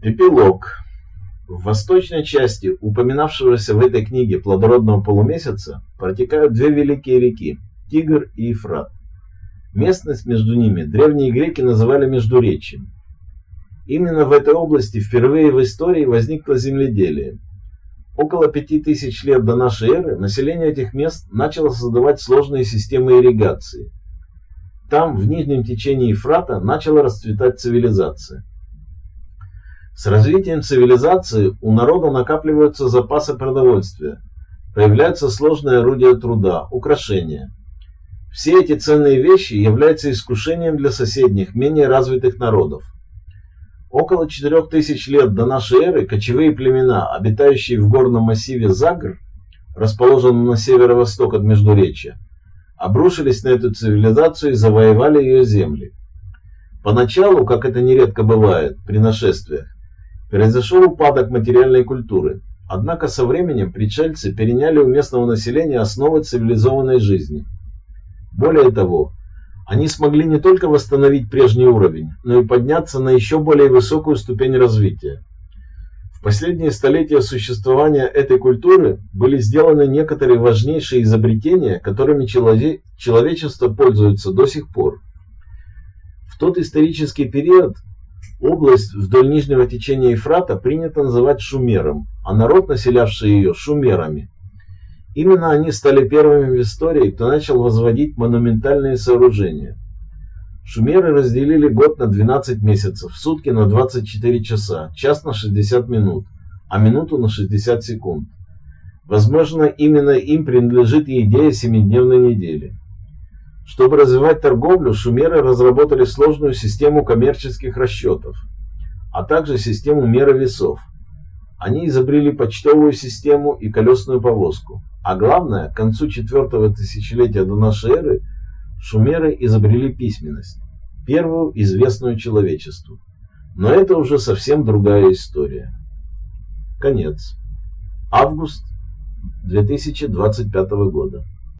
Эпилог. В восточной части упоминавшегося в этой книге плодородного полумесяца протекают две великие реки – Тигр и Ефрат. Местность между ними древние греки называли Междуречием. Именно в этой области впервые в истории возникло земледелие. Около пяти тысяч лет до нашей эры население этих мест начало создавать сложные системы ирригации. Там, в нижнем течении Ефрата, начала расцветать цивилизация. С развитием цивилизации у народа накапливаются запасы продовольствия, появляются сложные орудия труда, украшения. Все эти ценные вещи являются искушением для соседних, менее развитых народов. Около 4000 лет до нашей эры кочевые племена, обитающие в горном массиве Загр, расположенном на северо-восток от Междуречья, обрушились на эту цивилизацию и завоевали ее земли. Поначалу, как это нередко бывает при нашествиях, Произошел упадок материальной культуры, однако со временем пришельцы переняли у местного населения основы цивилизованной жизни. Более того, они смогли не только восстановить прежний уровень, но и подняться на еще более высокую ступень развития. В последние столетия существования этой культуры были сделаны некоторые важнейшие изобретения, которыми человечество пользуется до сих пор. В тот исторический период Область вдоль нижнего течения Ефрата принято называть Шумером, а народ, населявший ее, Шумерами. Именно они стали первыми в истории, кто начал возводить монументальные сооружения. Шумеры разделили год на 12 месяцев, сутки на 24 часа, час на 60 минут, а минуту на 60 секунд. Возможно, именно им принадлежит и идея семидневной недели. Чтобы развивать торговлю, шумеры разработали сложную систему коммерческих расчетов, а также систему меры весов. Они изобрели почтовую систему и колесную повозку. А главное, к концу четвертого тысячелетия до нашей эры шумеры изобрели письменность, первую известную человечеству. Но это уже совсем другая история. Конец. Август 2025 года.